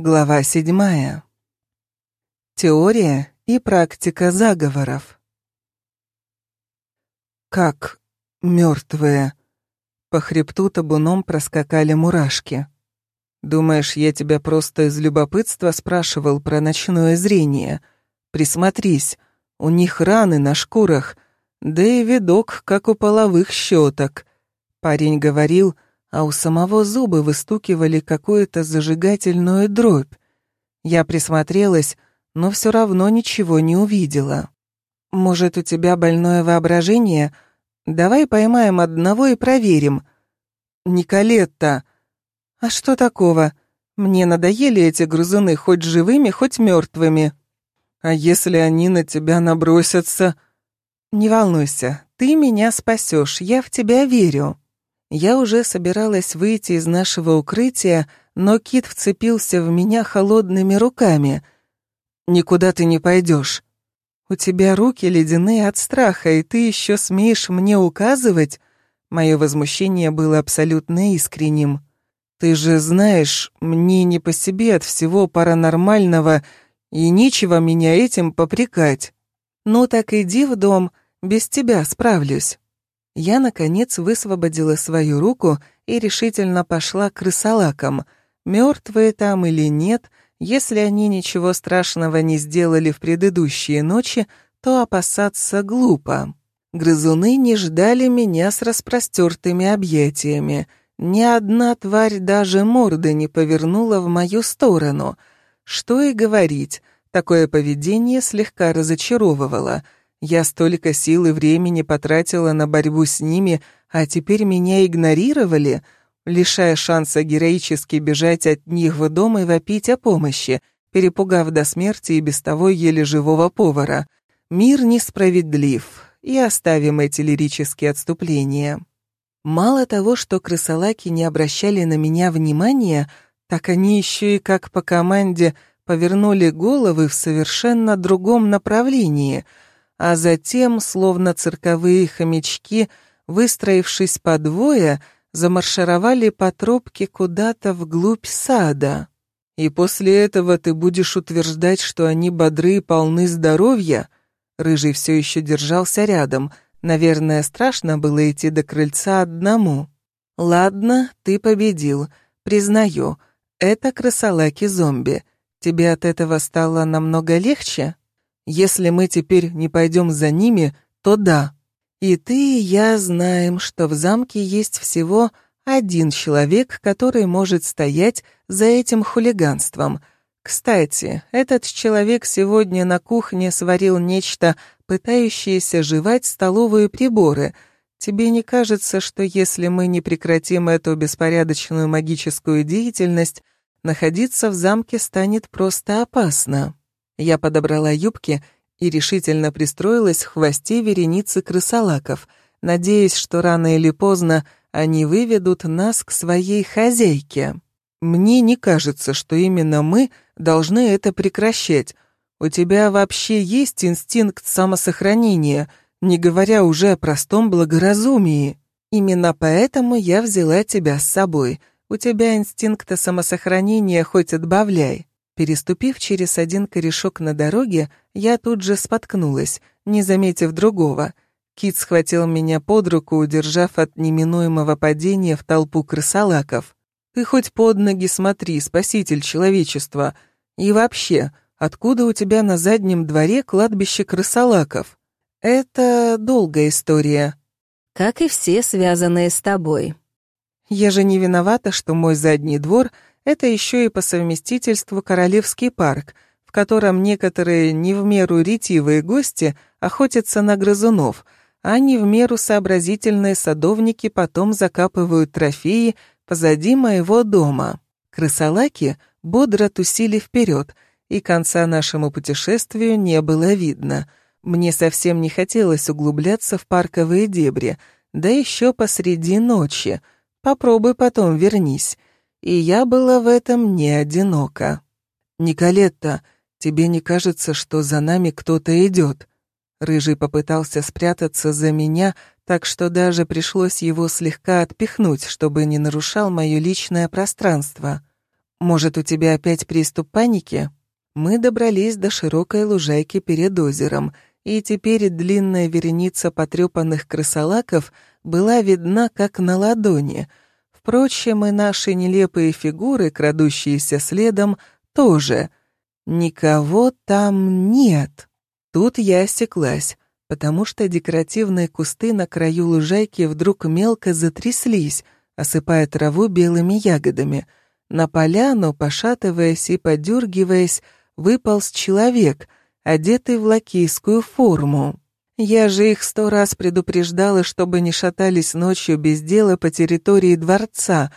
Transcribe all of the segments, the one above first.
Глава седьмая. Теория и практика заговоров. Как мертвые. По хребту табуном проскакали мурашки. Думаешь, я тебя просто из любопытства спрашивал про ночное зрение? Присмотрись, у них раны на шкурах, да и видок, как у половых щеток. Парень говорил, а у самого зубы выстукивали какую-то зажигательную дробь. Я присмотрелась, но все равно ничего не увидела. «Может, у тебя больное воображение? Давай поймаем одного и проверим». «Николетта!» «А что такого? Мне надоели эти грызуны хоть живыми, хоть мертвыми». «А если они на тебя набросятся?» «Не волнуйся, ты меня спасешь, я в тебя верю». Я уже собиралась выйти из нашего укрытия, но кит вцепился в меня холодными руками. «Никуда ты не пойдешь. У тебя руки ледяные от страха, и ты еще смеешь мне указывать?» Мое возмущение было абсолютно искренним. «Ты же знаешь, мне не по себе от всего паранормального, и нечего меня этим попрекать. Ну так иди в дом, без тебя справлюсь». Я, наконец, высвободила свою руку и решительно пошла к крысолакам. Мертвые там или нет, если они ничего страшного не сделали в предыдущие ночи, то опасаться глупо. Грызуны не ждали меня с распростертыми объятиями. Ни одна тварь даже морды не повернула в мою сторону. Что и говорить, такое поведение слегка разочаровывало — я столько сил и времени потратила на борьбу с ними, а теперь меня игнорировали, лишая шанса героически бежать от них в дом и вопить о помощи, перепугав до смерти и без того еле живого повара. Мир несправедлив, и оставим эти лирические отступления. Мало того, что крысолаки не обращали на меня внимания, так они еще и как по команде повернули головы в совершенно другом направлении — а затем, словно цирковые хомячки, выстроившись по двое, замаршировали по тропке куда-то вглубь сада. И после этого ты будешь утверждать, что они бодры и полны здоровья? Рыжий все еще держался рядом. Наверное, страшно было идти до крыльца одному. Ладно, ты победил. Признаю, это крысолаки-зомби. Тебе от этого стало намного легче? Если мы теперь не пойдем за ними, то да. И ты и я знаем, что в замке есть всего один человек, который может стоять за этим хулиганством. Кстати, этот человек сегодня на кухне сварил нечто, пытающееся жевать столовые приборы. Тебе не кажется, что если мы не прекратим эту беспорядочную магическую деятельность, находиться в замке станет просто опасно?» Я подобрала юбки и решительно пристроилась в хвосте вереницы крысолаков, надеясь, что рано или поздно они выведут нас к своей хозяйке. Мне не кажется, что именно мы должны это прекращать. У тебя вообще есть инстинкт самосохранения, не говоря уже о простом благоразумии. Именно поэтому я взяла тебя с собой. У тебя инстинкта самосохранения хоть отбавляй. Переступив через один корешок на дороге, я тут же споткнулась, не заметив другого. Кит схватил меня под руку, удержав от неминуемого падения в толпу крысолаков. «Ты хоть под ноги смотри, спаситель человечества. И вообще, откуда у тебя на заднем дворе кладбище крысолаков?» «Это долгая история». «Как и все, связанные с тобой». «Я же не виновата, что мой задний двор — это еще и по совместительству Королевский парк, в котором некоторые не в меру ретивые гости охотятся на грызунов, а не в меру сообразительные садовники потом закапывают трофеи позади моего дома. Крысолаки бодро тусили вперед, и конца нашему путешествию не было видно. Мне совсем не хотелось углубляться в парковые дебри, да еще посреди ночи. Попробуй потом вернись и я была в этом не одинока. «Николетта, тебе не кажется, что за нами кто-то идет?» Рыжий попытался спрятаться за меня, так что даже пришлось его слегка отпихнуть, чтобы не нарушал мое личное пространство. Может, у тебя опять приступ паники? Мы добрались до широкой лужайки перед озером, и теперь длинная вереница потрепанных крысолаков была видна как на ладони. Впрочем, и наши нелепые фигуры, крадущиеся следом, тоже. Никого там нет. Тут я осеклась потому что декоративные кусты на краю лужайки вдруг мелко затряслись, осыпая траву белыми ягодами. На поляну, пошатываясь и подергиваясь, выполз человек, одетый в лакейскую форму. Я же их сто раз предупреждала, чтобы не шатались ночью без дела по территории дворца.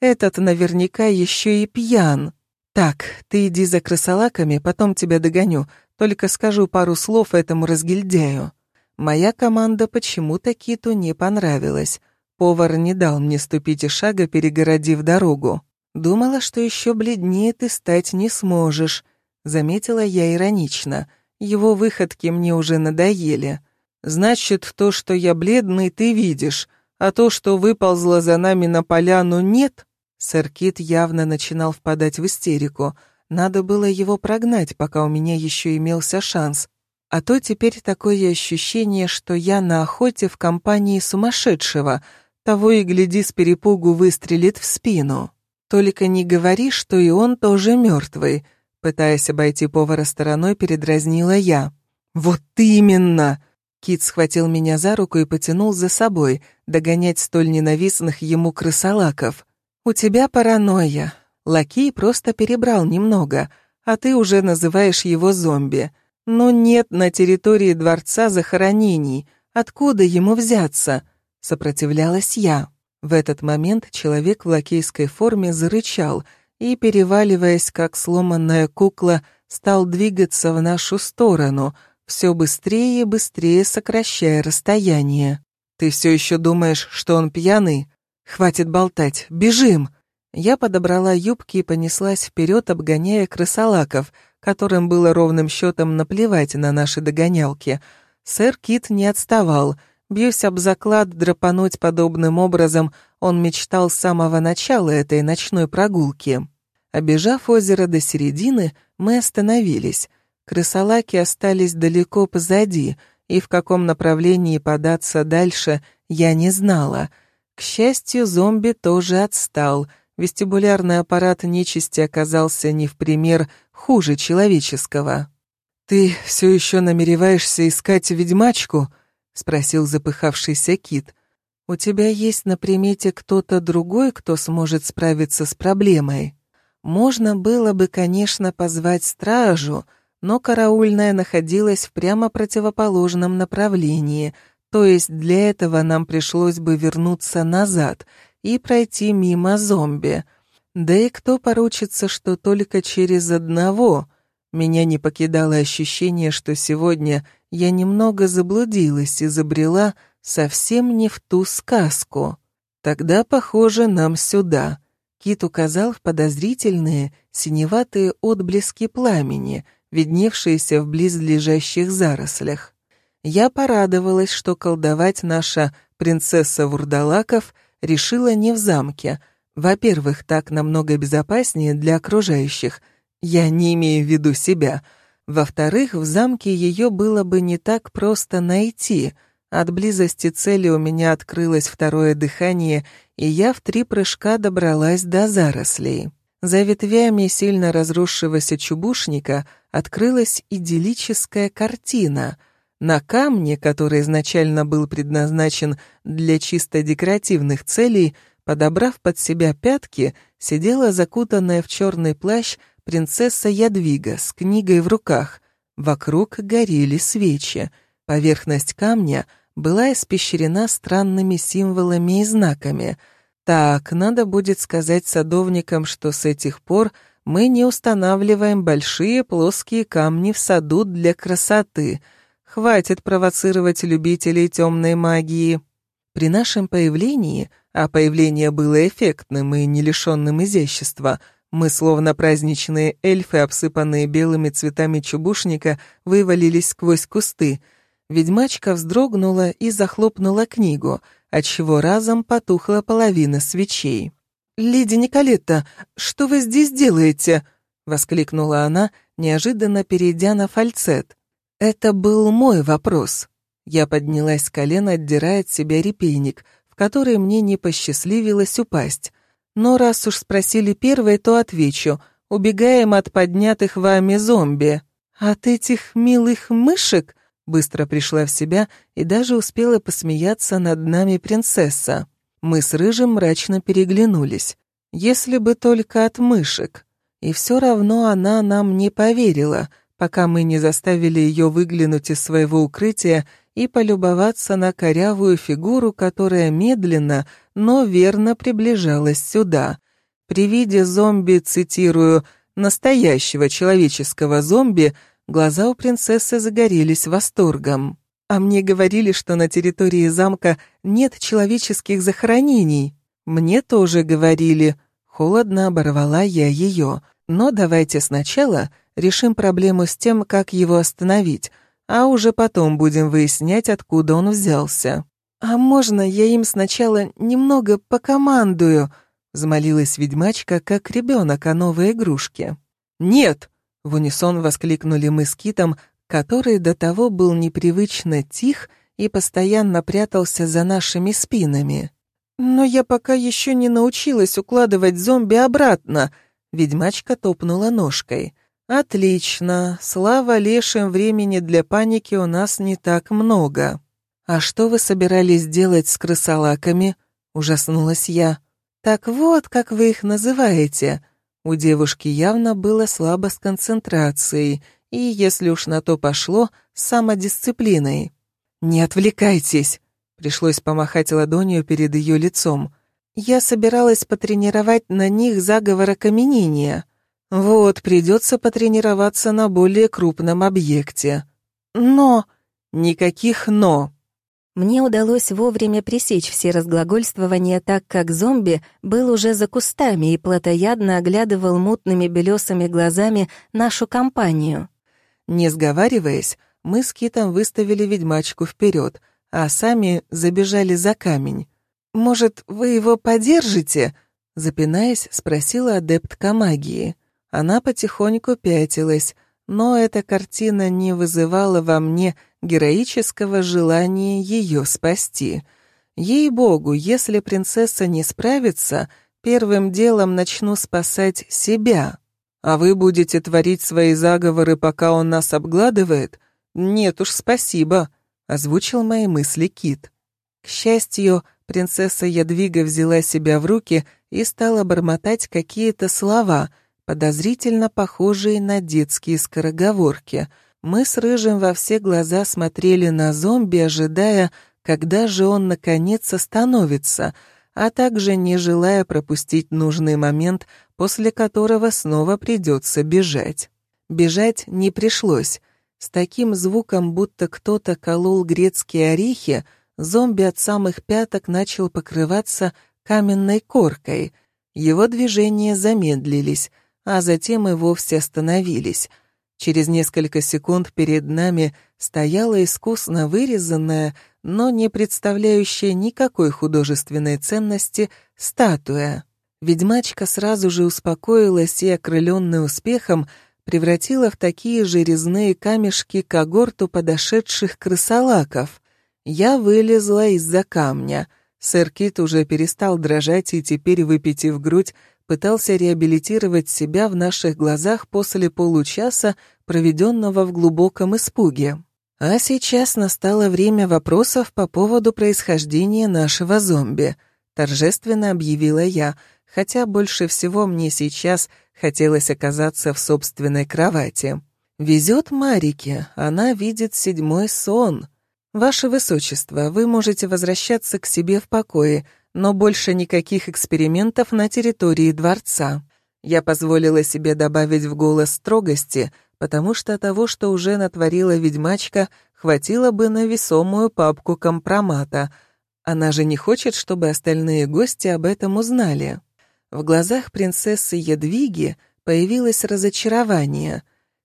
Этот наверняка еще и пьян. Так, ты иди за крысолаками, потом тебя догоню. Только скажу пару слов этому разгильдяю. Моя команда почему-то Киту не понравилась. Повар не дал мне ступить и шага, перегородив дорогу. Думала, что еще бледнее ты стать не сможешь. Заметила я иронично. Его выходки мне уже надоели. Значит, то, что я бледный, ты видишь, а то, что выползла за нами на поляну, нет? Сэр Кит явно начинал впадать в истерику. Надо было его прогнать, пока у меня еще имелся шанс. А то теперь такое ощущение, что я на охоте в компании сумасшедшего, того и гляди с перепугу выстрелит в спину. Только не говори, что и он тоже мертвый. Пытаясь обойти повара стороной, передразнила я. «Вот именно!» Кит схватил меня за руку и потянул за собой, догонять столь ненавистных ему крысолаков. «У тебя паранойя. Лакей просто перебрал немного, а ты уже называешь его зомби. Но нет на территории дворца захоронений. Откуда ему взяться? Сопротивлялась я. В этот момент человек в лакейской форме зарычал и, переваливаясь, как сломанная кукла, стал двигаться в нашу сторону, все быстрее и быстрее сокращая расстояние. «Ты все еще думаешь, что он пьяный? Хватит болтать, бежим!» Я подобрала юбки и понеслась вперед, обгоняя крысолаков, которым было ровным счетом наплевать на наши догонялки. Сэр Кит не отставал. Бьюсь об заклад, драпануть подобным образом он мечтал с самого начала этой ночной прогулки. Обежав озеро до середины, мы остановились. Крысолаки остались далеко позади, и в каком направлении податься дальше я не знала. К счастью, зомби тоже отстал — вестибулярный аппарат нечисти оказался не в пример хуже человеческого. «Ты все еще намереваешься искать ведьмачку?» — спросил запыхавшийся кит. «У тебя есть на примете кто-то другой, кто сможет справиться с проблемой?» Можно было бы, конечно, позвать стражу, но караульная находилась в прямо противоположном направлении, то есть для этого нам пришлось бы вернуться назад — и пройти мимо зомби. Да и кто поручится, что только через одного? Меня не покидало ощущение, что сегодня я немного заблудилась и забрела совсем не в ту сказку. Тогда, похоже, нам сюда. Кит указал в подозрительные, синеватые отблески пламени, видневшиеся в близлежащих зарослях. Я порадовалась, что колдовать наша принцесса Вурдалаков решила не в замке. Во-первых, так намного безопаснее для окружающих. Я не имею в виду себя. Во-вторых, в замке ее было бы не так просто найти. От близости цели у меня открылось второе дыхание, и я в три прыжка добралась до зарослей. За ветвями сильно разросшегося чубушника открылась идиллическая картина — на камне, который изначально был предназначен для чисто декоративных целей, подобрав под себя пятки, сидела закутанная в черный плащ принцесса Ядвига с книгой в руках. Вокруг горели свечи. Поверхность камня была испещрена странными символами и знаками. Так, надо будет сказать садовникам, что с этих пор мы не устанавливаем большие плоские камни в саду для красоты — Хватит провоцировать любителей темной магии. При нашем появлении, а появление было эффектным и не лишенным изящества, мы, словно праздничные эльфы, обсыпанные белыми цветами чубушника, вывалились сквозь кусты. Ведьмачка вздрогнула и захлопнула книгу, отчего разом потухла половина свечей. Леди Николетта, что вы здесь делаете?» — воскликнула она, неожиданно перейдя на фальцет. Это был мой вопрос. Я поднялась с колена, отдирая от себя репейник, в который мне не посчастливилось упасть. Но раз уж спросили первое, то отвечу. Убегаем от поднятых вами зомби. От этих милых мышек? Быстро пришла в себя и даже успела посмеяться над нами принцесса. Мы с Рыжим мрачно переглянулись. Если бы только от мышек. И все равно она нам не поверила, пока мы не заставили ее выглянуть из своего укрытия и полюбоваться на корявую фигуру, которая медленно, но верно приближалась сюда. При виде зомби, цитирую, «настоящего человеческого зомби», глаза у принцессы загорелись восторгом. А мне говорили, что на территории замка нет человеческих захоронений. Мне тоже говорили. Холодно оборвала я ее. Но давайте сначала решим проблему с тем, как его остановить, а уже потом будем выяснять, откуда он взялся. «А можно я им сначала немного покомандую?» — взмолилась ведьмачка, как ребенок о новой игрушке. «Нет!» — в унисон воскликнули мы с Китом, который до того был непривычно тих и постоянно прятался за нашими спинами. «Но я пока еще не научилась укладывать зомби обратно», — ведьмачка топнула ножкой. «Отлично. Слава лешим, времени для паники у нас не так много». «А что вы собирались делать с крысолаками?» — ужаснулась я. «Так вот, как вы их называете». У девушки явно было слабо с концентрацией и, если уж на то пошло, самодисциплиной. «Не отвлекайтесь!» — пришлось помахать ладонью перед ее лицом. «Я собиралась потренировать на них заговор окаменения». Вот, придется потренироваться на более крупном объекте. Но... Никаких «но». Мне удалось вовремя пресечь все разглагольствования, так как зомби был уже за кустами и плотоядно оглядывал мутными белесыми глазами нашу компанию. Не сговариваясь, мы с Китом выставили ведьмачку вперед, а сами забежали за камень. «Может, вы его подержите?» Запинаясь, спросила адептка магии. Она потихоньку пятилась, но эта картина не вызывала во мне героического желания ее спасти. Ей-богу, если принцесса не справится, первым делом начну спасать себя. А вы будете творить свои заговоры, пока он нас обгладывает? Нет уж, спасибо, озвучил мои мысли Кит. К счастью, принцесса Ядвига взяла себя в руки и стала бормотать какие-то слова — подозрительно похожие на детские скороговорки. Мы с Рыжим во все глаза смотрели на зомби, ожидая, когда же он наконец остановится, а также не желая пропустить нужный момент, после которого снова придется бежать. Бежать не пришлось. С таким звуком, будто кто-то колол грецкие орехи, зомби от самых пяток начал покрываться каменной коркой. Его движения замедлились — а затем и вовсе остановились. Через несколько секунд перед нами стояла искусно вырезанная, но не представляющая никакой художественной ценности статуя. Ведьмачка сразу же успокоилась и, окрыленная успехом, превратила в такие же резные камешки когорту подошедших крысолаков. Я вылезла из-за камня. Сэр Кит уже перестал дрожать и теперь, выпитив грудь, пытался реабилитировать себя в наших глазах после получаса, проведенного в глубоком испуге. А сейчас настало время вопросов по поводу происхождения нашего зомби, торжественно объявила я, хотя больше всего мне сейчас хотелось оказаться в собственной кровати. Везет Марике, она видит седьмой сон. Ваше Высочество, вы можете возвращаться к себе в покое, но больше никаких экспериментов на территории дворца. Я позволила себе добавить в голос строгости, потому что того, что уже натворила ведьмачка, хватило бы на весомую папку компромата. Она же не хочет, чтобы остальные гости об этом узнали. В глазах принцессы Едвиги появилось разочарование.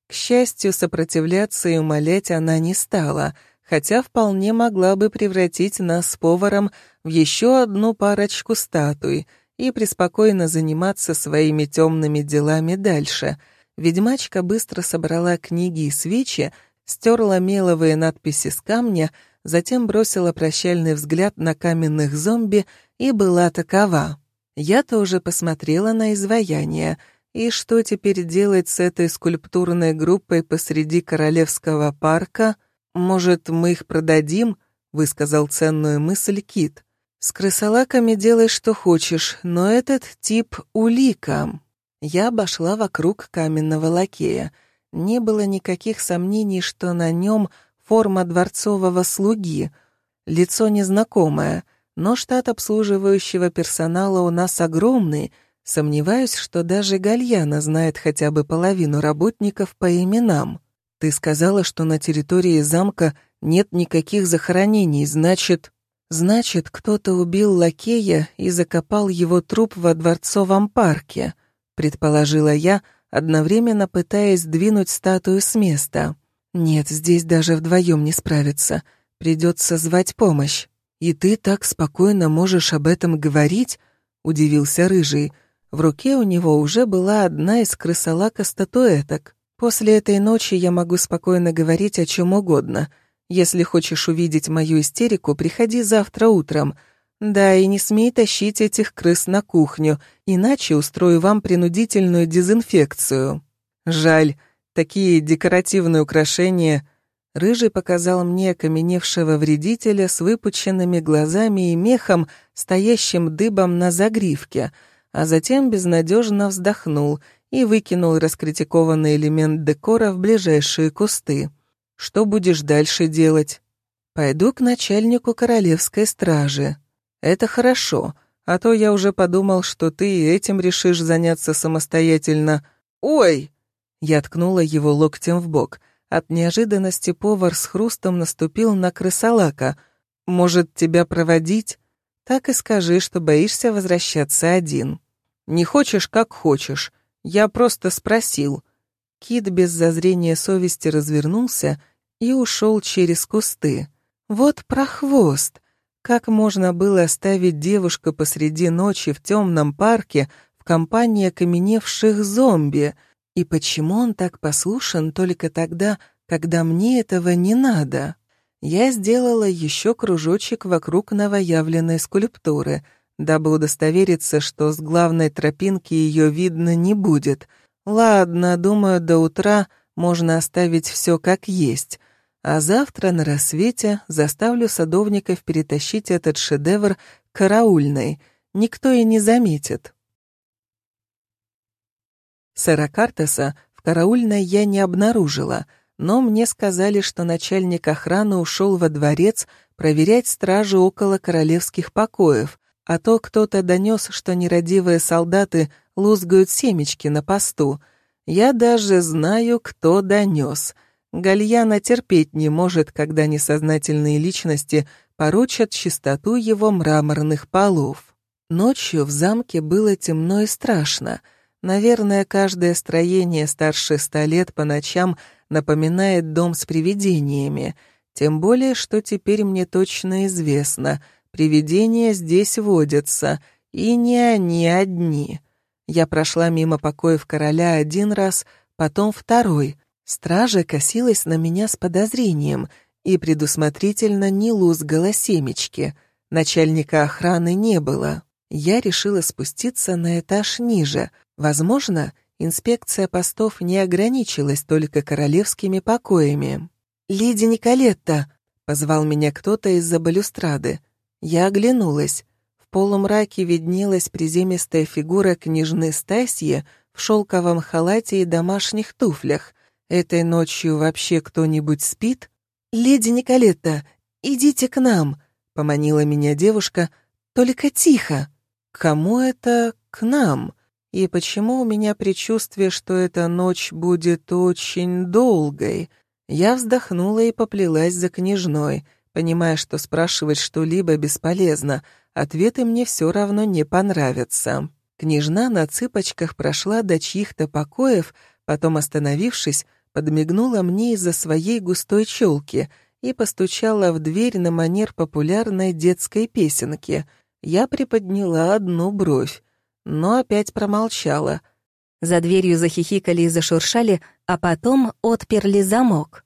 К счастью, сопротивляться и умолять она не стала — хотя вполне могла бы превратить нас с поваром в еще одну парочку статуй, и преспокойно заниматься своими темными делами дальше. Ведьмачка быстро собрала книги и свечи, стерла меловые надписи с камня, затем бросила прощальный взгляд на каменных зомби и была такова. Я тоже посмотрела на изваяние. И что теперь делать с этой скульптурной группой посреди Королевского парка? Может, мы их продадим? Высказал ценную мысль Кит. С крысолаками делай, что хочешь, но этот тип — улика. Я обошла вокруг каменного лакея. Не было никаких сомнений, что на нем форма дворцового слуги. Лицо незнакомое, но штат обслуживающего персонала у нас огромный. Сомневаюсь, что даже Гальяна знает хотя бы половину работников по именам. Ты сказала, что на территории замка нет никаких захоронений, значит... Значит, кто-то убил лакея и закопал его труп во дворцовом парке, предположила я, одновременно пытаясь сдвинуть статую с места. Нет, здесь даже вдвоем не справиться. Придется звать помощь. И ты так спокойно можешь об этом говорить? Удивился Рыжий. В руке у него уже была одна из крысолака статуэток. После этой ночи я могу спокойно говорить о чем угодно — если хочешь увидеть мою истерику, приходи завтра утром. Да, и не смей тащить этих крыс на кухню, иначе устрою вам принудительную дезинфекцию. Жаль, такие декоративные украшения... Рыжий показал мне окаменевшего вредителя с выпученными глазами и мехом, стоящим дыбом на загривке, а затем безнадежно вздохнул и выкинул раскритикованный элемент декора в ближайшие кусты. Что будешь дальше делать? Пойду к начальнику королевской стражи. Это хорошо, а то я уже подумал, что ты этим решишь заняться самостоятельно. Ой! Я ткнула его локтем в бок. От неожиданности повар с хрустом наступил на крысолака. Может, тебя проводить? Так и скажи, что боишься возвращаться один. Не хочешь, как хочешь. Я просто спросил. Кит без зазрения совести развернулся и ушел через кусты. Вот прохвост! Как можно было оставить девушку посреди ночи в темном парке в компании окаменевших зомби? И почему он так послушен только тогда, когда мне этого не надо? Я сделала еще кружочек вокруг новоявленной скульптуры, дабы удостовериться, что с главной тропинки ее видно не будет. Ладно, думаю, до утра можно оставить все как есть. А завтра на рассвете заставлю садовников перетащить этот шедевр караульной. Никто и не заметит. Сэра Картеса в караульной я не обнаружила, но мне сказали, что начальник охраны ушел во дворец проверять стражу около королевских покоев, а то кто-то донес, что нерадивые солдаты лузгают семечки на посту. Я даже знаю, кто донес — Гальяна терпеть не может, когда несознательные личности порочат чистоту его мраморных полов. Ночью в замке было темно и страшно. Наверное, каждое строение старше ста лет по ночам напоминает дом с привидениями, тем более, что теперь мне точно известно, привидения здесь водятся, и не они одни. Я прошла мимо покоев короля один раз, потом второй — Стража косилась на меня с подозрением и предусмотрительно не лузгала семечки. Начальника охраны не было. Я решила спуститься на этаж ниже. Возможно, инспекция постов не ограничилась только королевскими покоями. «Леди Николетта!» — позвал меня кто-то из-за балюстрады. Я оглянулась. В полумраке виднелась приземистая фигура княжны Стасьи в шелковом халате и домашних туфлях. Этой ночью вообще кто-нибудь спит? Леди Николетта, идите к нам, поманила меня девушка, только тихо. Кому это к нам? И почему у меня предчувствие, что эта ночь будет очень долгой? Я вздохнула и поплелась за княжной, понимая, что спрашивать что-либо бесполезно, ответы мне все равно не понравятся. Княжна на цыпочках прошла до чьих-то покоев, потом, остановившись, подмигнула мне из-за своей густой челки и постучала в дверь на манер популярной детской песенки. Я приподняла одну бровь. но опять промолчала. За дверью захихикали и зашуршали, а потом отперли замок.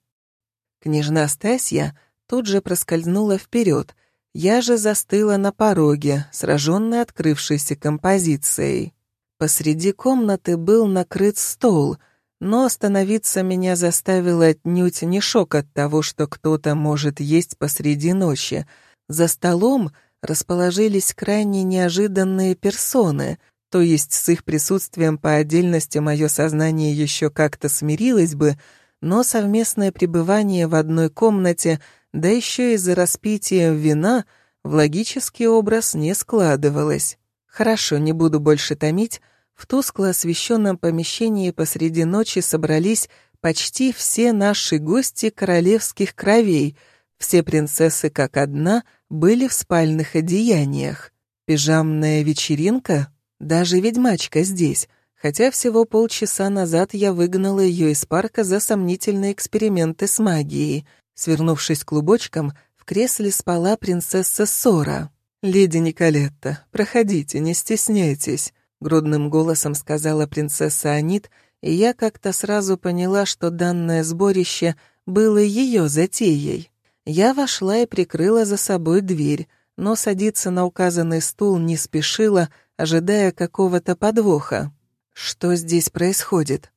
Княжна Стасья тут же проскользнула вперед. Я же застыла на пороге, сраженная открывшейся композицией. Посреди комнаты был накрыт стол, но остановиться меня заставило отнюдь не шок от того, что кто-то может есть посреди ночи. За столом расположились крайне неожиданные персоны, то есть с их присутствием по отдельности мое сознание еще как-то смирилось бы, но совместное пребывание в одной комнате, да еще из-за распития вина, в логический образ не складывалось. Хорошо, не буду больше томить, в тускло освещенном помещении посреди ночи собрались почти все наши гости королевских кровей, все принцессы как одна были в спальных одеяниях. Пижамная вечеринка? Даже ведьмачка здесь, хотя всего полчаса назад я выгнала ее из парка за сомнительные эксперименты с магией. Свернувшись клубочком, в кресле спала принцесса Сора. «Леди Николетта, проходите, не стесняйтесь», — грудным голосом сказала принцесса Анит, и я как-то сразу поняла, что данное сборище было ее затеей. Я вошла и прикрыла за собой дверь, но садиться на указанный стул не спешила, ожидая какого-то подвоха. Что здесь происходит?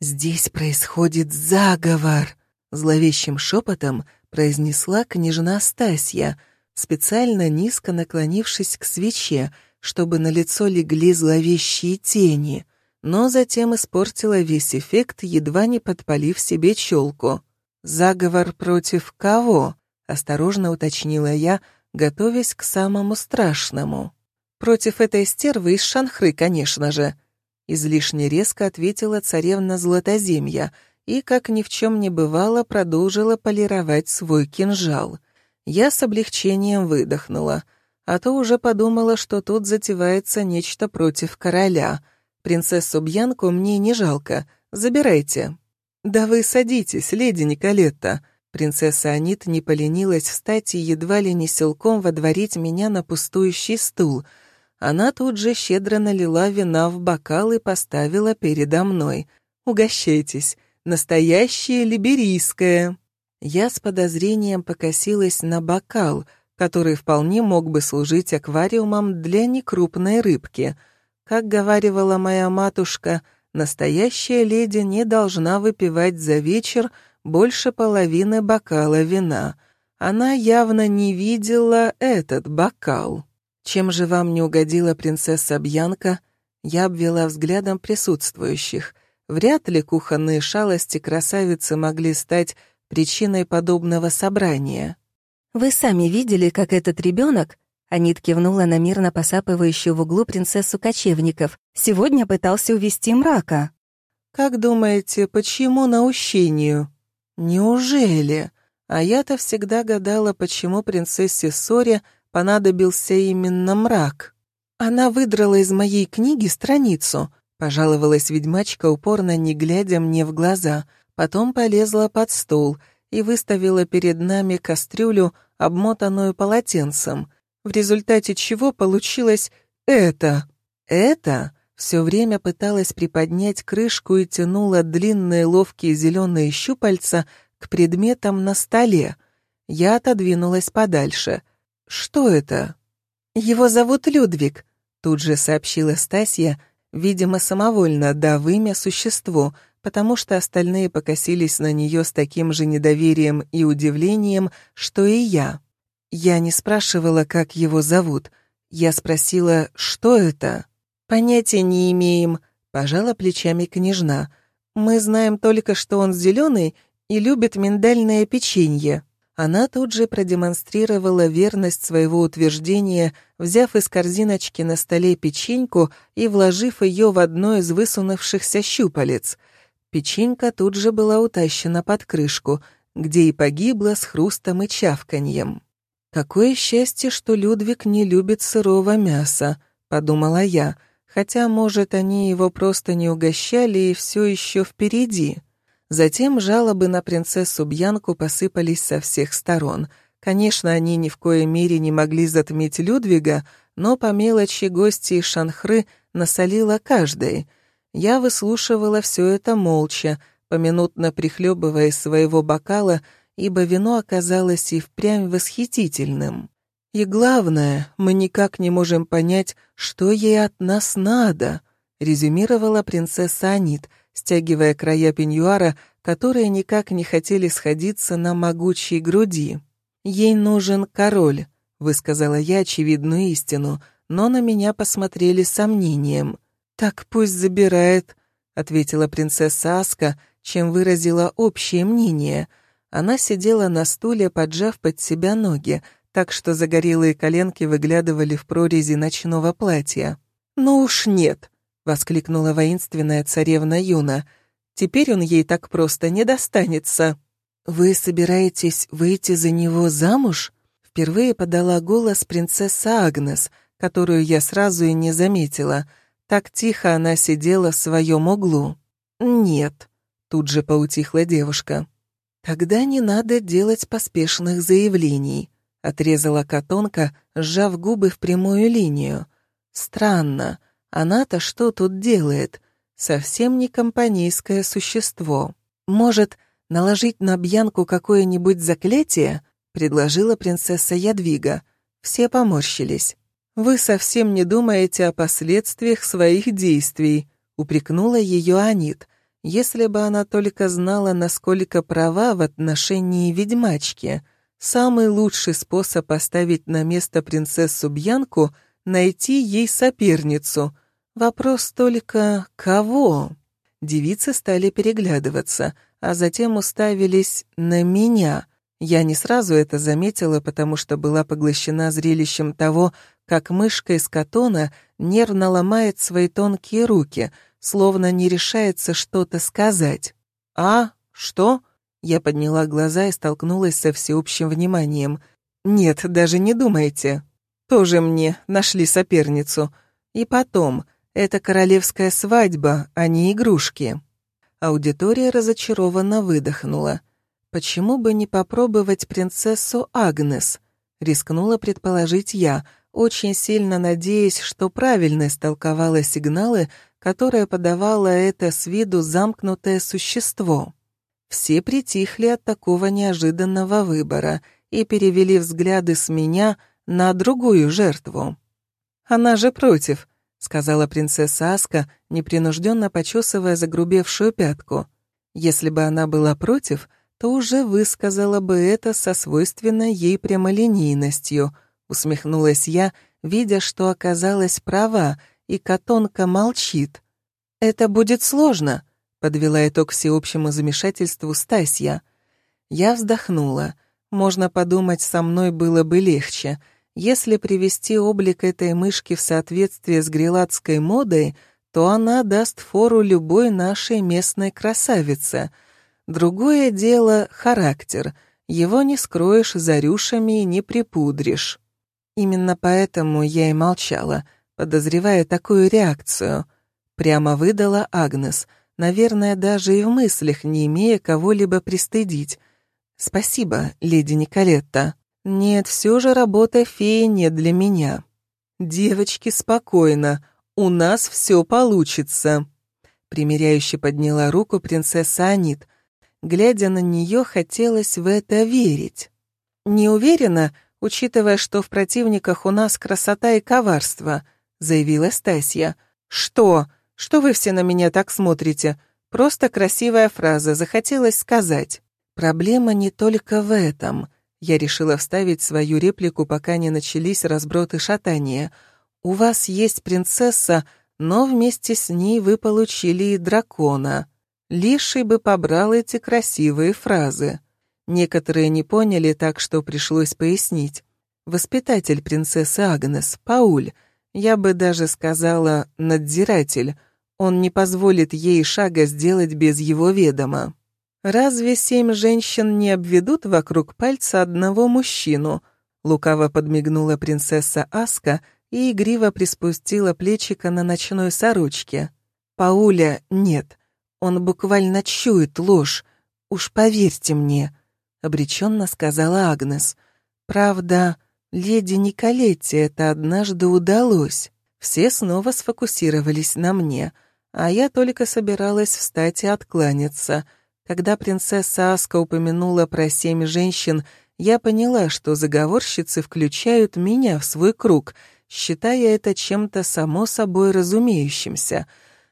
Здесь происходит заговор, зловещим шепотом произнесла княжна Стасья, специально низко наклонившись к свече, чтобы на лицо легли зловещие тени, но затем испортила весь эффект, едва не подпалив себе челку. «Заговор против кого?» — осторожно уточнила я, готовясь к самому страшному. «Против этой стервы из Шанхры, конечно же», — излишне резко ответила царевна Златоземья и, как ни в чем не бывало, продолжила полировать свой кинжал. Я с облегчением выдохнула, а то уже подумала, что тут затевается нечто против короля. Принцессу Бьянку мне не жалко, забирайте. «Да вы садитесь, леди Николетта», Принцесса Анит не поленилась встать и едва ли не силком водворить меня на пустующий стул. Она тут же щедро налила вина в бокал и поставила передо мной. «Угощайтесь, настоящее либерийское». Я с подозрением покосилась на бокал, который вполне мог бы служить аквариумом для некрупной рыбки. Как говаривала моя матушка, настоящая леди не должна выпивать за вечер больше половины бокала вина. Она явно не видела этот бокал. Чем же вам не угодила принцесса Бьянка? Я обвела взглядом присутствующих. Вряд ли кухонные шалости красавицы могли стать причиной подобного собрания. «Вы сами видели, как этот ребенок Анит кивнула на мирно посапывающую в углу принцессу кочевников. «Сегодня пытался увести мрака». «Как думаете, почему наущению?» Неужели? А я-то всегда гадала, почему принцессе Соре понадобился именно мрак. Она выдрала из моей книги страницу, пожаловалась ведьмачка, упорно не глядя мне в глаза, потом полезла под стол и выставила перед нами кастрюлю, обмотанную полотенцем, в результате чего получилось это. Это все время пыталась приподнять крышку и тянула длинные ловкие зеленые щупальца к предметам на столе. Я отодвинулась подальше. «Что это?» «Его зовут Людвиг», — тут же сообщила Стасья, видимо, самовольно дав имя существу, потому что остальные покосились на нее с таким же недоверием и удивлением, что и я. Я не спрашивала, как его зовут. Я спросила, что это. «Понятия не имеем», — пожала плечами княжна. «Мы знаем только, что он зеленый и любит миндальное печенье». Она тут же продемонстрировала верность своего утверждения, взяв из корзиночки на столе печеньку и вложив ее в одно из высунувшихся щупалец. Печенька тут же была утащена под крышку, где и погибла с хрустом и чавканьем. «Какое счастье, что Людвиг не любит сырого мяса», — подумала я, — Хотя, может, они его просто не угощали и все еще впереди. Затем жалобы на принцессу Бьянку посыпались со всех сторон. Конечно, они ни в коей мере не могли затмить Людвига, но по мелочи гости из Шанхры насолила каждой. Я выслушивала все это молча, поминутно прихлебывая своего бокала, ибо вино оказалось и впрямь восхитительным. И главное, мы никак не можем понять, что ей от нас надо, резюмировала принцесса Анит, стягивая края пеньюара, которые никак не хотели сходиться на могучей груди. Ей нужен король, высказала я очевидную истину, но на меня посмотрели с сомнением. Так пусть забирает, ответила принцесса Аска, чем выразила общее мнение. Она сидела на стуле, поджав под себя ноги, так что загорелые коленки выглядывали в прорези ночного платья. «Ну уж нет!» — воскликнула воинственная царевна Юна. «Теперь он ей так просто не достанется». «Вы собираетесь выйти за него замуж?» Впервые подала голос принцесса Агнес, которую я сразу и не заметила. Так тихо она сидела в своем углу. «Нет», — тут же поутихла девушка. «Тогда не надо делать поспешных заявлений», — отрезала котонка, сжав губы в прямую линию. «Странно, она-то что тут делает? Совсем не компанейское существо. Может, наложить на Бьянку какое-нибудь заклятие?» — предложила принцесса Ядвига. Все поморщились. «Вы совсем не думаете о последствиях своих действий», — упрекнула ее Анит. «Если бы она только знала, насколько права в отношении ведьмачки», Самый лучший способ поставить на место принцессу Бьянку — найти ей соперницу. Вопрос только «кого?». Девицы стали переглядываться, а затем уставились на меня. Я не сразу это заметила, потому что была поглощена зрелищем того, как мышка из катона нервно ломает свои тонкие руки, словно не решается что-то сказать. «А? Что?» Я подняла глаза и столкнулась со всеобщим вниманием. «Нет, даже не думайте. Тоже мне нашли соперницу. И потом, это королевская свадьба, а не игрушки». Аудитория разочарованно выдохнула. «Почему бы не попробовать принцессу Агнес?» Рискнула предположить я, очень сильно надеясь, что правильно истолковала сигналы, которые подавало это с виду замкнутое существо. Все притихли от такого неожиданного выбора и перевели взгляды с меня на другую жертву. «Она же против», — сказала принцесса Аска, непринужденно почесывая загрубевшую пятку. «Если бы она была против, то уже высказала бы это со свойственной ей прямолинейностью», — усмехнулась я, видя, что оказалась права, и котонка молчит. «Это будет сложно», подвела итог всеобщему замешательству Стасья. Я вздохнула. Можно подумать, со мной было бы легче. Если привести облик этой мышки в соответствие с грилатской модой, то она даст фору любой нашей местной красавице. Другое дело — характер. Его не скроешь за рюшами и не припудришь. Именно поэтому я и молчала, подозревая такую реакцию. Прямо выдала Агнес — наверное, даже и в мыслях не имея кого-либо пристыдить. «Спасибо, леди Николетта. Нет, все же работа феи не для меня». «Девочки, спокойно. У нас все получится». Примеряюще подняла руку принцесса Анит. Глядя на нее, хотелось в это верить. «Не уверена, учитывая, что в противниках у нас красота и коварство», заявила Стасья. «Что?» Что вы все на меня так смотрите? Просто красивая фраза, захотелось сказать. Проблема не только в этом. Я решила вставить свою реплику, пока не начались разброты шатания. У вас есть принцесса, но вместе с ней вы получили и дракона. Лиший бы побрал эти красивые фразы. Некоторые не поняли, так что пришлось пояснить. Воспитатель принцессы Агнес, Пауль, я бы даже сказала надзиратель, он не позволит ей шага сделать без его ведома. Разве семь женщин не обведут вокруг пальца одного мужчину? Лукаво подмигнула принцесса Аска и игриво приспустила плечика на ночной сорочке. Пауля нет. Он буквально чует ложь. Уж поверьте мне, обреченно сказала Агнес. Правда, леди Николетте это однажды удалось. Все снова сфокусировались на мне, а я только собиралась встать и откланяться. Когда принцесса Аска упомянула про семь женщин, я поняла, что заговорщицы включают меня в свой круг, считая это чем-то само собой разумеющимся.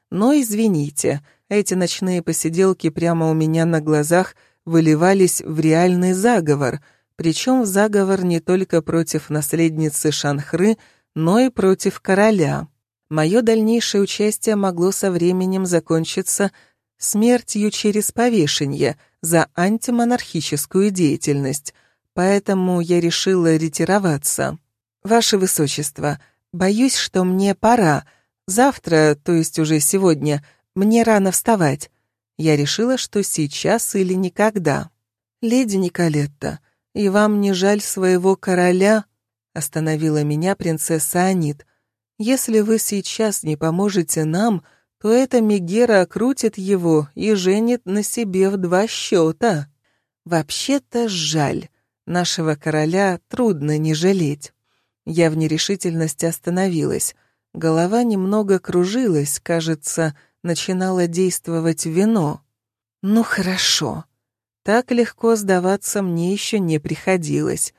Но извините, эти ночные посиделки прямо у меня на глазах выливались в реальный заговор, причем в заговор не только против наследницы Шанхры, но и против короля. Мое дальнейшее участие могло со временем закончиться смертью через повешение за антимонархическую деятельность, поэтому я решила ретироваться. «Ваше Высочество, боюсь, что мне пора. Завтра, то есть уже сегодня, мне рано вставать. Я решила, что сейчас или никогда. Леди Николетта, и вам не жаль своего короля? Остановила меня принцесса Анит. Если вы сейчас не поможете нам, то эта Мегера окрутит его и женит на себе в два счета. Вообще-то жаль. Нашего короля трудно не жалеть. Я в нерешительности остановилась. Голова немного кружилась, кажется, начинало действовать вино. Ну хорошо. Так легко сдаваться мне еще не приходилось.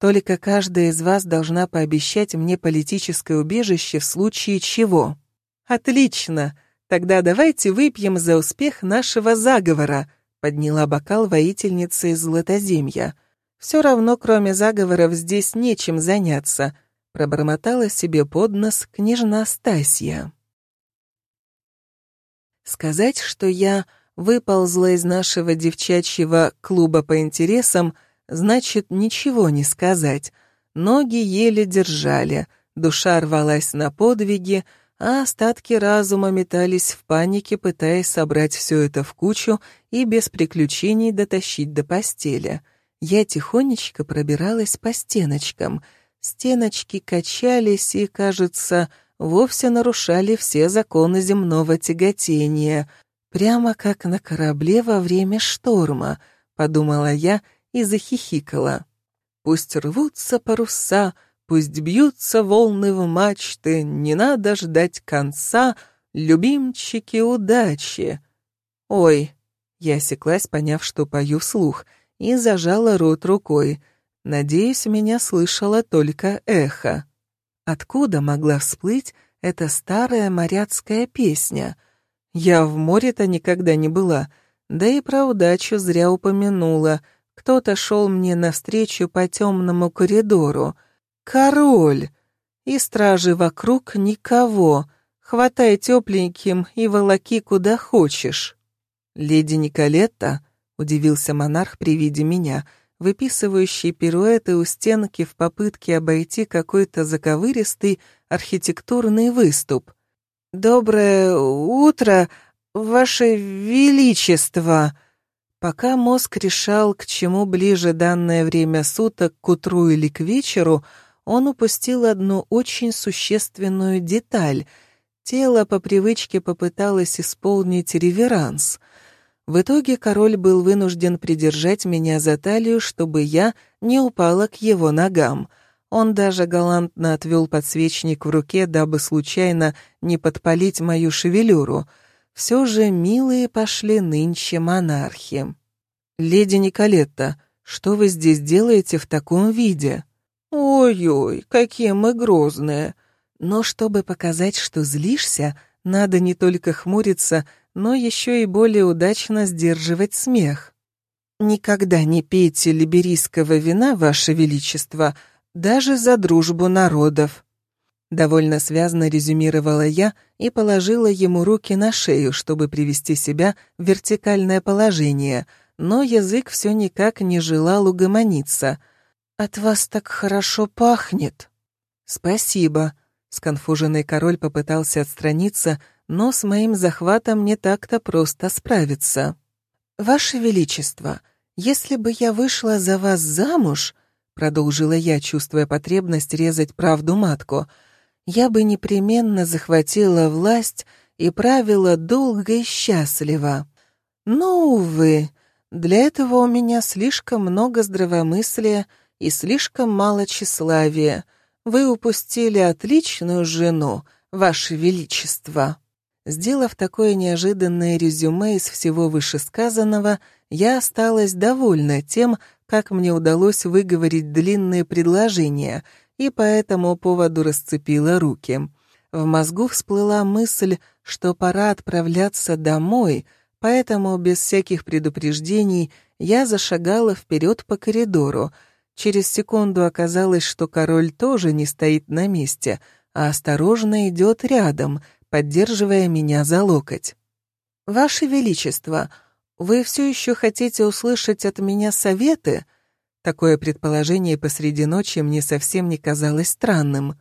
Только каждая из вас должна пообещать мне политическое убежище в случае чего. Отлично. Тогда давайте выпьем за успех нашего заговора, подняла бокал воительница из Златоземья. Все равно, кроме заговоров, здесь нечем заняться, пробормотала себе под нос княжна Стасья. Сказать, что я выползла из нашего девчачьего клуба по интересам, значит ничего не сказать. Ноги еле держали, душа рвалась на подвиги, а остатки разума метались в панике, пытаясь собрать все это в кучу и без приключений дотащить до постели. Я тихонечко пробиралась по стеночкам. Стеночки качались и, кажется, вовсе нарушали все законы земного тяготения, прямо как на корабле во время шторма, подумала я и захихикала. Пусть рвутся паруса, пусть бьются волны в мачты, не надо ждать конца, любимчики удачи. Ой, я осеклась, поняв, что пою вслух, и зажала рот рукой. Надеюсь, меня слышало только эхо. Откуда могла всплыть эта старая моряцкая песня? Я в море-то никогда не была, да и про удачу зря упомянула. Кто-то шел мне навстречу по темному коридору. Король! И стражи вокруг никого. Хватай тепленьким и волоки куда хочешь. Леди Николетта, удивился монарх при виде меня — выписывающий пируэты у стенки в попытке обойти какой-то заковыристый архитектурный выступ. «Доброе утро, Ваше Величество!» Пока мозг решал, к чему ближе данное время суток, к утру или к вечеру, он упустил одну очень существенную деталь. Тело по привычке попыталось исполнить реверанс — в итоге король был вынужден придержать меня за талию, чтобы я не упала к его ногам. Он даже галантно отвел подсвечник в руке, дабы случайно не подпалить мою шевелюру. Все же милые пошли нынче монархи. «Леди Николетта, что вы здесь делаете в таком виде?» «Ой-ой, какие мы грозные!» Но чтобы показать, что злишься, надо не только хмуриться, но еще и более удачно сдерживать смех. «Никогда не пейте либерийского вина, Ваше Величество, даже за дружбу народов». Довольно связно резюмировала я и положила ему руки на шею, чтобы привести себя в вертикальное положение, но язык все никак не желал угомониться. «От вас так хорошо пахнет». «Спасибо», — сконфуженный король попытался отстраниться, но с моим захватом не так-то просто справиться. «Ваше Величество, если бы я вышла за вас замуж», продолжила я, чувствуя потребность резать правду матку, я бы непременно захватила власть и правила долго и счастливо. Но, увы, для этого у меня слишком много здравомыслия и слишком мало тщеславия. вы упустили отличную жену, ваше величество». Сделав такое неожиданное резюме из всего вышесказанного, я осталась довольна тем, как мне удалось выговорить длинные предложения, и по этому поводу расцепила руки. В мозгу всплыла мысль, что пора отправляться домой, поэтому без всяких предупреждений я зашагала вперед по коридору. Через секунду оказалось, что король тоже не стоит на месте, а осторожно идет рядом, поддерживая меня за локоть. «Ваше Величество, вы все еще хотите услышать от меня советы?» Такое предположение посреди ночи мне совсем не казалось странным.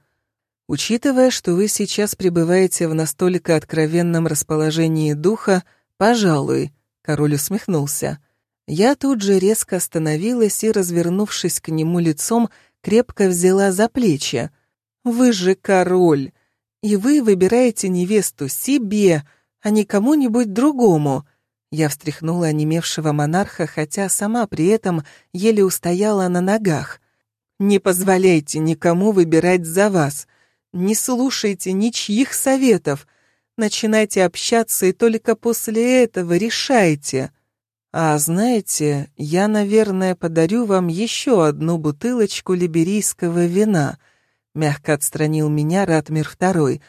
Учитывая, что вы сейчас пребываете в настолько откровенном расположении духа, пожалуй, король усмехнулся. Я тут же резко остановилась и, развернувшись к нему лицом, крепко взяла за плечи. «Вы же король, и вы выбираете невесту себе, а не кому-нибудь другому». Я встряхнула онемевшего монарха, хотя сама при этом еле устояла на ногах. «Не позволяйте никому выбирать за вас. Не слушайте ничьих советов. Начинайте общаться и только после этого решайте». «А знаете, я, наверное, подарю вам еще одну бутылочку либерийского вина», — мягко отстранил меня Ратмир II.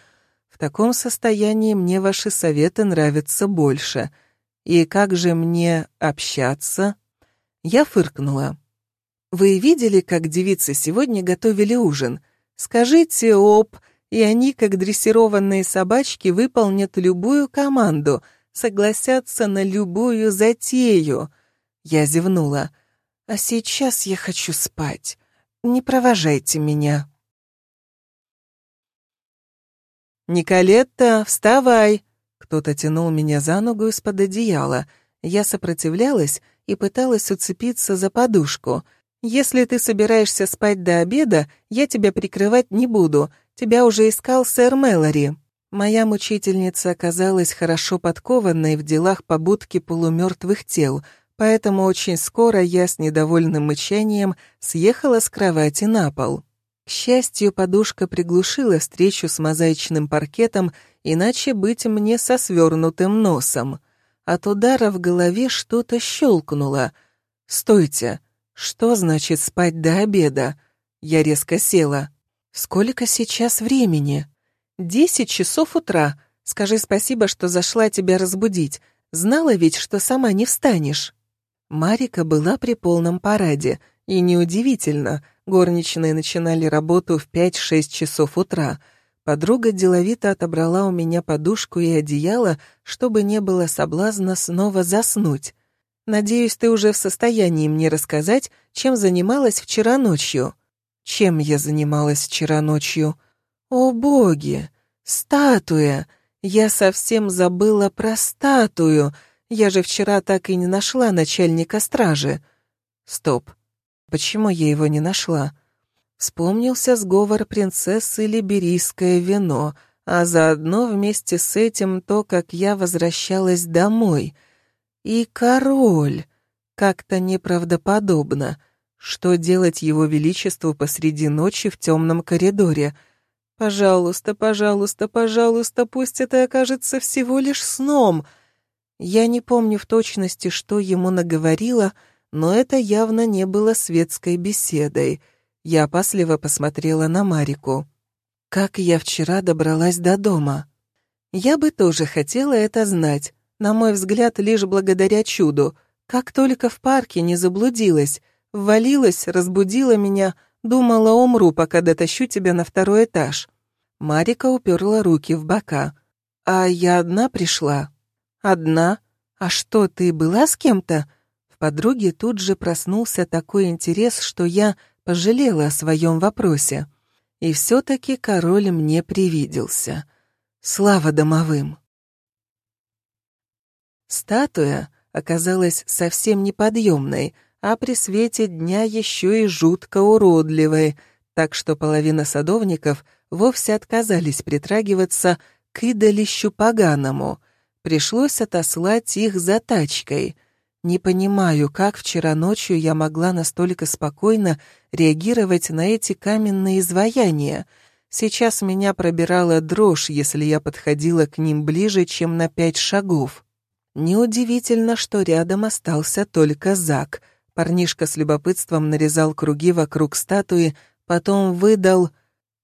«В таком состоянии мне ваши советы нравятся больше. И как же мне общаться?» Я фыркнула. «Вы видели, как девицы сегодня готовили ужин? Скажите «оп», и они, как дрессированные собачки, выполнят любую команду — согласятся на любую затею. Я зевнула. А сейчас я хочу спать. Не провожайте меня. «Николетта, вставай!» Кто-то тянул меня за ногу из-под одеяла. Я сопротивлялась и пыталась уцепиться за подушку. «Если ты собираешься спать до обеда, я тебя прикрывать не буду. Тебя уже искал сэр Мэлори». Моя мучительница оказалась хорошо подкованной в делах побудки полумертвых тел, поэтому очень скоро я с недовольным мычанием съехала с кровати на пол. К счастью, подушка приглушила встречу с мозаичным паркетом, иначе быть мне со свернутым носом. От удара в голове что-то щелкнуло. «Стойте! Что значит спать до обеда?» Я резко села. «Сколько сейчас времени?» Десять часов утра. Скажи спасибо, что зашла тебя разбудить. Знала ведь, что сама не встанешь». Марика была при полном параде, и неудивительно, горничные начинали работу в пять-шесть часов утра. Подруга деловито отобрала у меня подушку и одеяло, чтобы не было соблазна снова заснуть. «Надеюсь, ты уже в состоянии мне рассказать, чем занималась вчера ночью». «Чем я занималась вчера ночью?» О боги! Статуя! Я совсем забыла про статую. Я же вчера так и не нашла начальника стражи. Стоп. Почему я его не нашла? Вспомнился сговор принцессы Либерийское вино, а заодно вместе с этим то, как я возвращалась домой. И король. Как-то неправдоподобно. Что делать его величеству посреди ночи в темном коридоре — Пожалуйста, пожалуйста, пожалуйста, пусть это окажется всего лишь сном. Я не помню в точности, что ему наговорила, но это явно не было светской беседой. Я опасливо посмотрела на Марику. Как я вчера добралась до дома? Я бы тоже хотела это знать. На мой взгляд, лишь благодаря чуду. Как только в парке не заблудилась, ввалилась, разбудила меня, думала, умру, пока дотащу тебя на второй этаж. Марика уперла руки в бока. «А я одна пришла?» «Одна? А что, ты была с кем-то?» В подруге тут же проснулся такой интерес, что я пожалела о своем вопросе. И все-таки король мне привиделся. Слава домовым! Статуя оказалась совсем неподъемной, а при свете дня еще и жутко уродливой, так что половина садовников — вовсе отказались притрагиваться к идолищу поганому. Пришлось отослать их за тачкой. Не понимаю, как вчера ночью я могла настолько спокойно реагировать на эти каменные изваяния. Сейчас меня пробирала дрожь, если я подходила к ним ближе, чем на пять шагов. Неудивительно, что рядом остался только Зак. Парнишка с любопытством нарезал круги вокруг статуи, потом выдал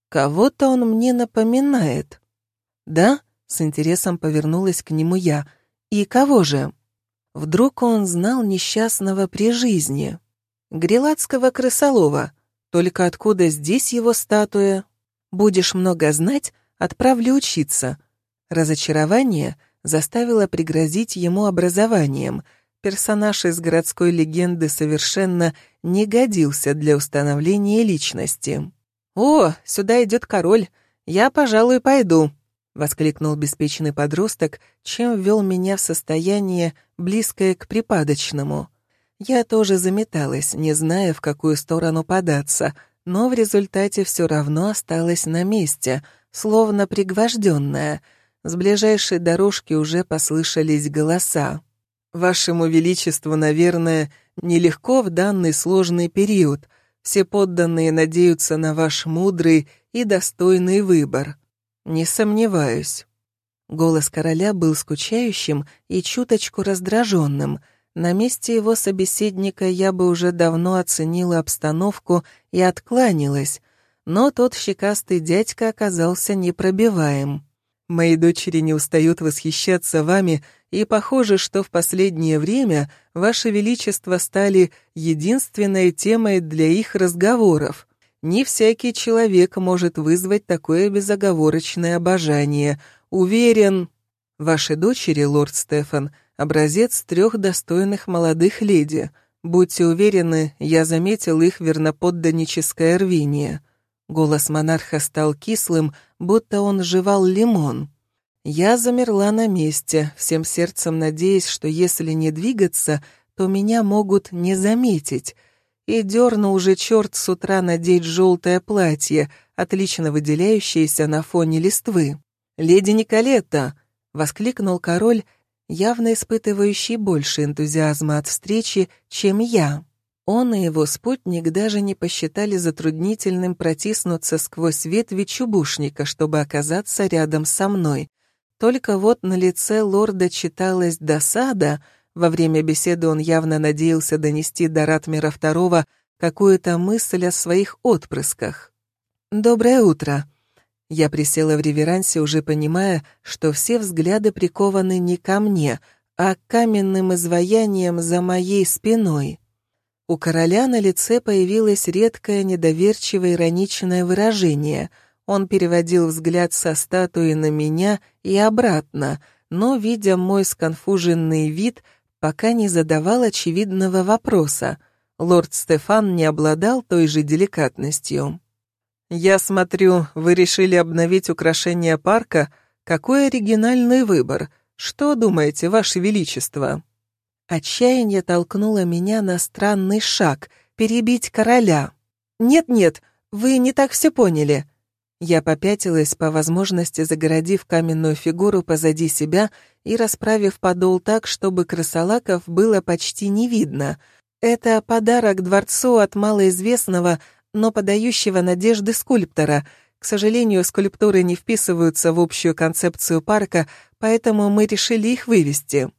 «Кого-то он мне напоминает». «Да?» — с интересом повернулась к нему я. «И кого же?» Вдруг он знал несчастного при жизни. Грилацкого крысолова. Только откуда здесь его статуя? Будешь много знать, отправлю учиться. Разочарование заставило пригрозить ему образованием. Персонаж из городской легенды совершенно не годился для установления личности. «О, сюда идет король. Я, пожалуй, пойду», воскликнул беспечный подросток, чем ввел меня в состояние, близкое к припадочному. Я тоже заметалась, не зная, в какую сторону податься, но в результате все равно осталась на месте, словно пригвожденная. С ближайшей дорожки уже послышались голоса. «Вашему Величеству, наверное, нелегко в данный сложный период. Все подданные надеются на ваш мудрый и достойный выбор». «Не сомневаюсь». Голос короля был скучающим и чуточку раздраженным. На месте его собеседника я бы уже давно оценила обстановку и откланялась, но тот щекастый дядька оказался непробиваем. «Мои дочери не устают восхищаться вами, и похоже, что в последнее время Ваше Величество стали единственной темой для их разговоров. Не всякий человек может вызвать такое безоговорочное обожание. Уверен, ваши дочери, лорд Стефан, образец трех достойных молодых леди. Будьте уверены, я заметил их верноподданническое рвение. Голос монарха стал кислым, будто он жевал лимон. Я замерла на месте, всем сердцем надеясь, что если не двигаться, то меня могут не заметить — и дернул уже черт с утра надеть желтое платье, отлично выделяющееся на фоне листвы. «Леди Николетта!» — воскликнул король, явно испытывающий больше энтузиазма от встречи, чем я. Он и его спутник даже не посчитали затруднительным протиснуться сквозь ветви чубушника, чтобы оказаться рядом со мной. Только вот на лице лорда читалась досада — во время беседы он явно надеялся донести до Ратмира II какую-то мысль о своих отпрысках. «Доброе утро!» Я присела в реверансе, уже понимая, что все взгляды прикованы не ко мне, а к каменным изваяниям за моей спиной. У короля на лице появилось редкое недоверчивое ироничное выражение. Он переводил взгляд со статуи на меня и обратно, но, видя мой сконфуженный вид, пока не задавал очевидного вопроса. Лорд Стефан не обладал той же деликатностью. «Я смотрю, вы решили обновить украшение парка. Какой оригинальный выбор. Что думаете, Ваше Величество?» Отчаяние толкнуло меня на странный шаг — перебить короля. «Нет-нет, вы не так все поняли. Я попятилась, по возможности загородив каменную фигуру позади себя и расправив подол так, чтобы крысолаков было почти не видно. Это подарок дворцу от малоизвестного, но подающего надежды скульптора. К сожалению, скульптуры не вписываются в общую концепцию парка, поэтому мы решили их вывести.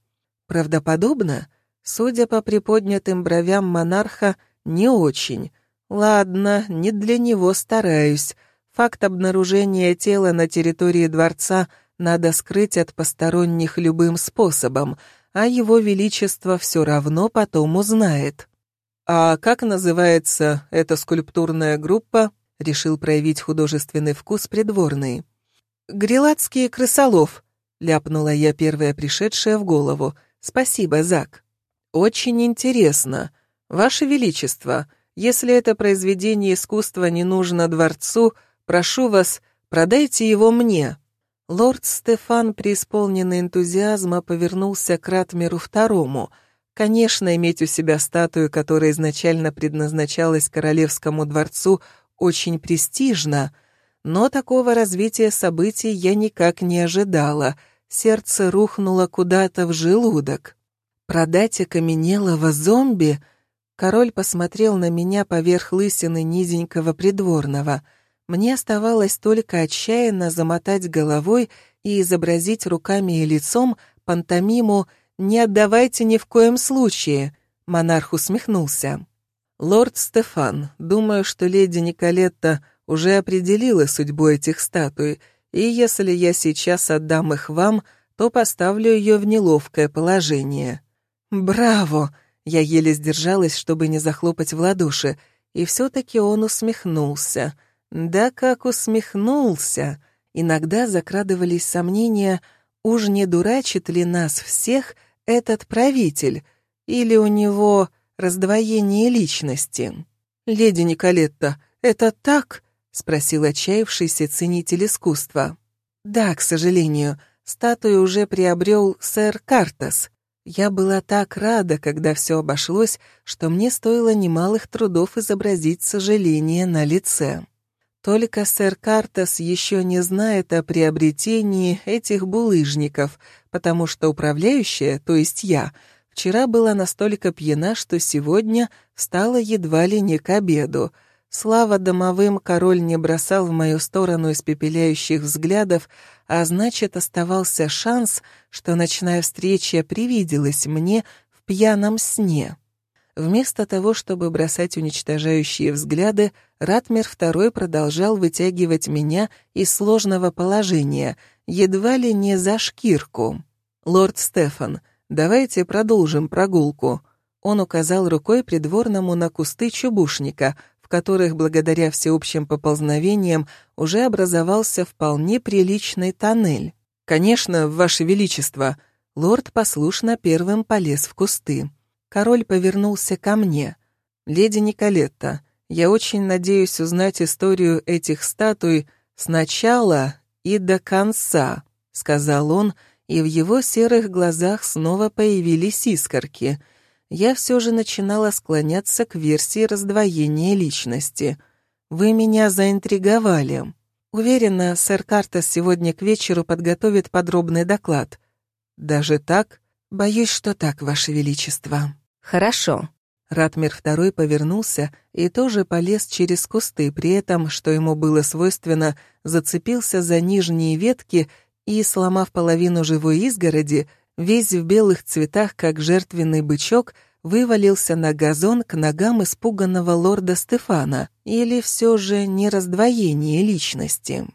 Правдоподобно? Судя по приподнятым бровям монарха, не очень. Ладно, не для него стараюсь. Факт обнаружения тела на территории дворца надо скрыть от посторонних любым способом, а его величество все равно потом узнает. «А как называется эта скульптурная группа?» — решил проявить художественный вкус придворный. «Грилатский крысолов», — ляпнула я первая пришедшая в голову. «Спасибо, Зак». «Очень интересно. Ваше Величество, если это произведение искусства не нужно дворцу, — Прошу вас, продайте его мне». Лорд Стефан, преисполненный энтузиазма, повернулся к Ратмиру Второму. Конечно, иметь у себя статую, которая изначально предназначалась королевскому дворцу, очень престижно, но такого развития событий я никак не ожидала. Сердце рухнуло куда-то в желудок. Продать окаменелого зомби? Король посмотрел на меня поверх лысины низенького придворного. Мне оставалось только отчаянно замотать головой и изобразить руками и лицом пантомиму «Не отдавайте ни в коем случае», — монарх усмехнулся. «Лорд Стефан, думаю, что леди Николетта уже определила судьбу этих статуй, и если я сейчас отдам их вам, то поставлю ее в неловкое положение». «Браво!» — я еле сдержалась, чтобы не захлопать в ладоши, и все-таки он усмехнулся. Да как усмехнулся! Иногда закрадывались сомнения, уж не дурачит ли нас всех этот правитель, или у него раздвоение личности. «Леди Николетта, это так?» — спросил отчаявшийся ценитель искусства. «Да, к сожалению, статую уже приобрел сэр Картас. Я была так рада, когда все обошлось, что мне стоило немалых трудов изобразить сожаление на лице. Только сэр Картас еще не знает о приобретении этих булыжников, потому что управляющая, то есть я, Вчера была настолько пьяна, что сегодня встала едва ли не к обеду. Слава домовым король не бросал в мою сторону испепеляющих взглядов, а значит, оставался шанс, что ночная встреча привиделась мне в пьяном сне. Вместо того, чтобы бросать уничтожающие взгляды, Ратмер II продолжал вытягивать меня из сложного положения, едва ли не за шкирку. «Лорд Стефан, «Давайте продолжим прогулку». Он указал рукой придворному на кусты чубушника, которых, благодаря всеобщим поползновениям, уже образовался вполне приличный тоннель. «Конечно, Ваше Величество!» Лорд послушно первым полез в кусты. Король повернулся ко мне. «Леди Николетта, я очень надеюсь узнать историю этих статуй сначала и до конца», — сказал он, — и в его серых глазах снова появились искорки. Я все же начинала склоняться к версии раздвоения личности. «Вы меня заинтриговали. Уверена, сэр Картас сегодня к вечеру подготовит подробный доклад. Даже так? Боюсь, что так, Ваше Величество». «Хорошо». Ратмир II повернулся и тоже полез через кусты, при этом, что ему было свойственно, зацепился за нижние ветки и, сломав половину живой изгороди, весь в белых цветах, как жертвенный бычок, вывалился на газон к ногам испуганного лорда Стефана, или все же не раздвоение личности.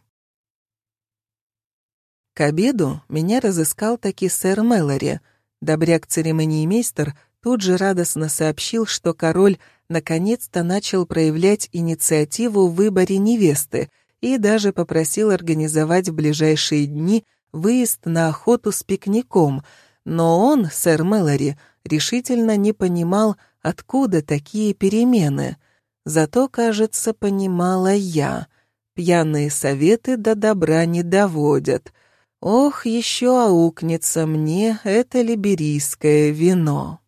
К обеду меня разыскал таки сэр Мэлори. Добряк-церемониймейстер тут же радостно сообщил, что король наконец-то начал проявлять инициативу в выборе невесты — и даже попросил организовать в ближайшие дни выезд на охоту с пикником, но он, сэр Мэлори, решительно не понимал, откуда такие перемены. Зато, кажется, понимала я. Пьяные советы до добра не доводят. Ох, еще аукнется мне это либерийское вино.